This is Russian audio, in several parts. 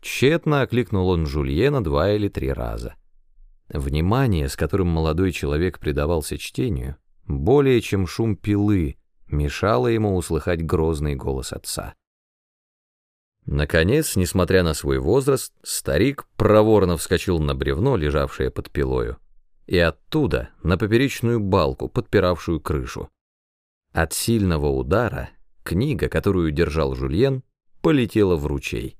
Тщетно окликнул он Жульена два или три раза. Внимание, с которым молодой человек предавался чтению, более чем шум пилы, мешало ему услыхать грозный голос отца. Наконец, несмотря на свой возраст, старик проворно вскочил на бревно, лежавшее под пилою, и оттуда на поперечную балку, подпиравшую крышу. От сильного удара книга, которую держал Жульен, полетела в ручей.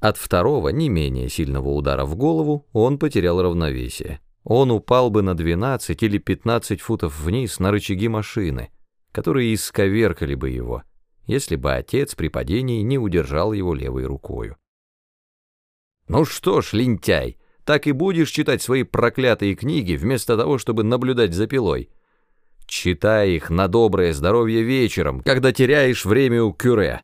От второго, не менее сильного удара в голову, он потерял равновесие. Он упал бы на 12 или 15 футов вниз на рычаги машины, которые исковеркали бы его — если бы отец при падении не удержал его левой рукою. «Ну что ж, лентяй, так и будешь читать свои проклятые книги вместо того, чтобы наблюдать за пилой. Читай их на доброе здоровье вечером, когда теряешь время у кюре».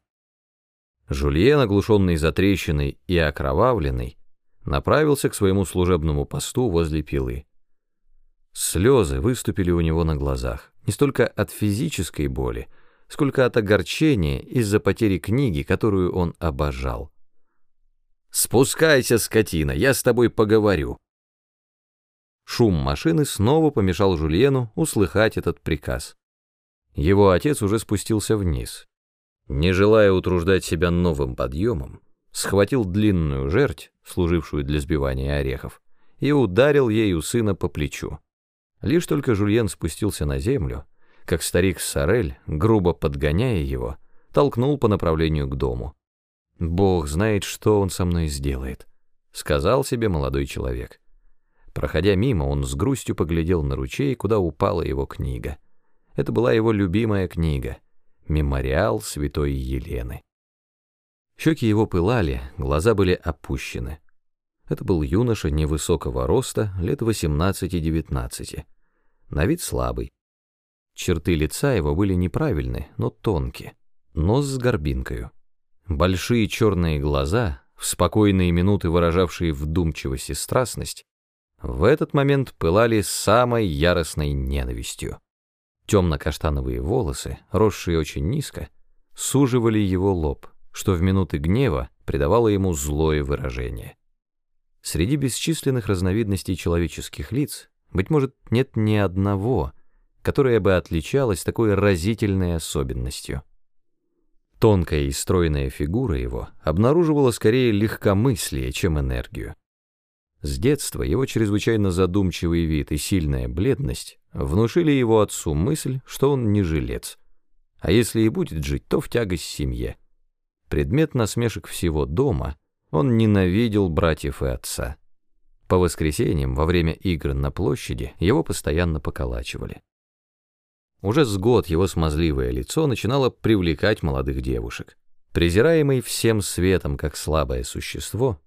Жульен, оглушенный затрещиной и окровавленный, направился к своему служебному посту возле пилы. Слезы выступили у него на глазах, не столько от физической боли, сколько от огорчения из-за потери книги, которую он обожал. «Спускайся, скотина, я с тобой поговорю». Шум машины снова помешал Жульену услыхать этот приказ. Его отец уже спустился вниз. Не желая утруждать себя новым подъемом, схватил длинную жерть, служившую для сбивания орехов, и ударил ею сына по плечу. Лишь только Жульен спустился на землю, как старик Сорель, грубо подгоняя его, толкнул по направлению к дому. «Бог знает, что он со мной сделает», — сказал себе молодой человек. Проходя мимо, он с грустью поглядел на ручей, куда упала его книга. Это была его любимая книга «Мемориал святой Елены». Щеки его пылали, глаза были опущены. Это был юноша невысокого роста, лет 18-19, на вид слабый. Черты лица его были неправильны, но тонкие. Нос с горбинкою. Большие черные глаза, в спокойные минуты выражавшие вдумчивость и страстность, в этот момент пылали самой яростной ненавистью. Темно-каштановые волосы, росшие очень низко, суживали его лоб, что в минуты гнева придавало ему злое выражение. Среди бесчисленных разновидностей человеческих лиц, быть может, нет ни одного — которая бы отличалась такой разительной особенностью. Тонкая и стройная фигура его обнаруживала скорее легкомыслие, чем энергию. С детства его чрезвычайно задумчивый вид и сильная бледность внушили его отцу мысль, что он не жилец, а если и будет жить, то в тягость семье. Предмет насмешек всего дома, он ненавидел братьев и отца. По воскресеньям во время игр на площади его постоянно поколачивали. Уже с год его смазливое лицо начинало привлекать молодых девушек. Презираемый всем светом как слабое существо,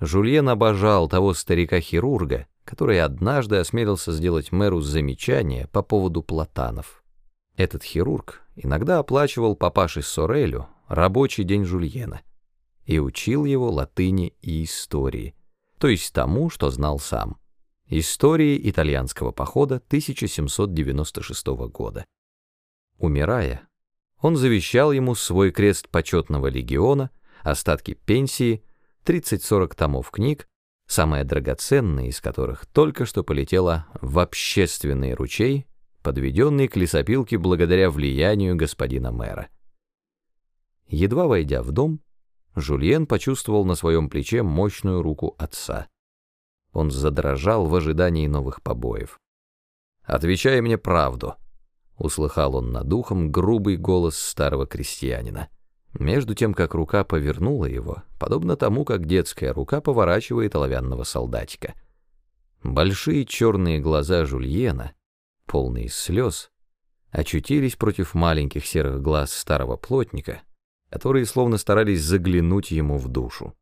Жульен обожал того старика-хирурга, который однажды осмелился сделать мэру замечание по поводу платанов. Этот хирург иногда оплачивал папаше Сорелю рабочий день Жульена и учил его латыни и истории, то есть тому, что знал сам. Истории итальянского похода 1796 года. Умирая, он завещал ему свой крест почетного легиона, остатки пенсии, 30-40 томов книг, самая драгоценная из которых только что полетела в общественный ручей, подведенный к лесопилке благодаря влиянию господина мэра. Едва войдя в дом, Жульен почувствовал на своем плече мощную руку отца. Он задрожал в ожидании новых побоев. «Отвечай мне правду», — услыхал он над ухом грубый голос старого крестьянина. Между тем, как рука повернула его, подобно тому, как детская рука поворачивает оловянного солдатика. Большие черные глаза Жульена, полные слез, очутились против маленьких серых глаз старого плотника, которые словно старались заглянуть ему в душу.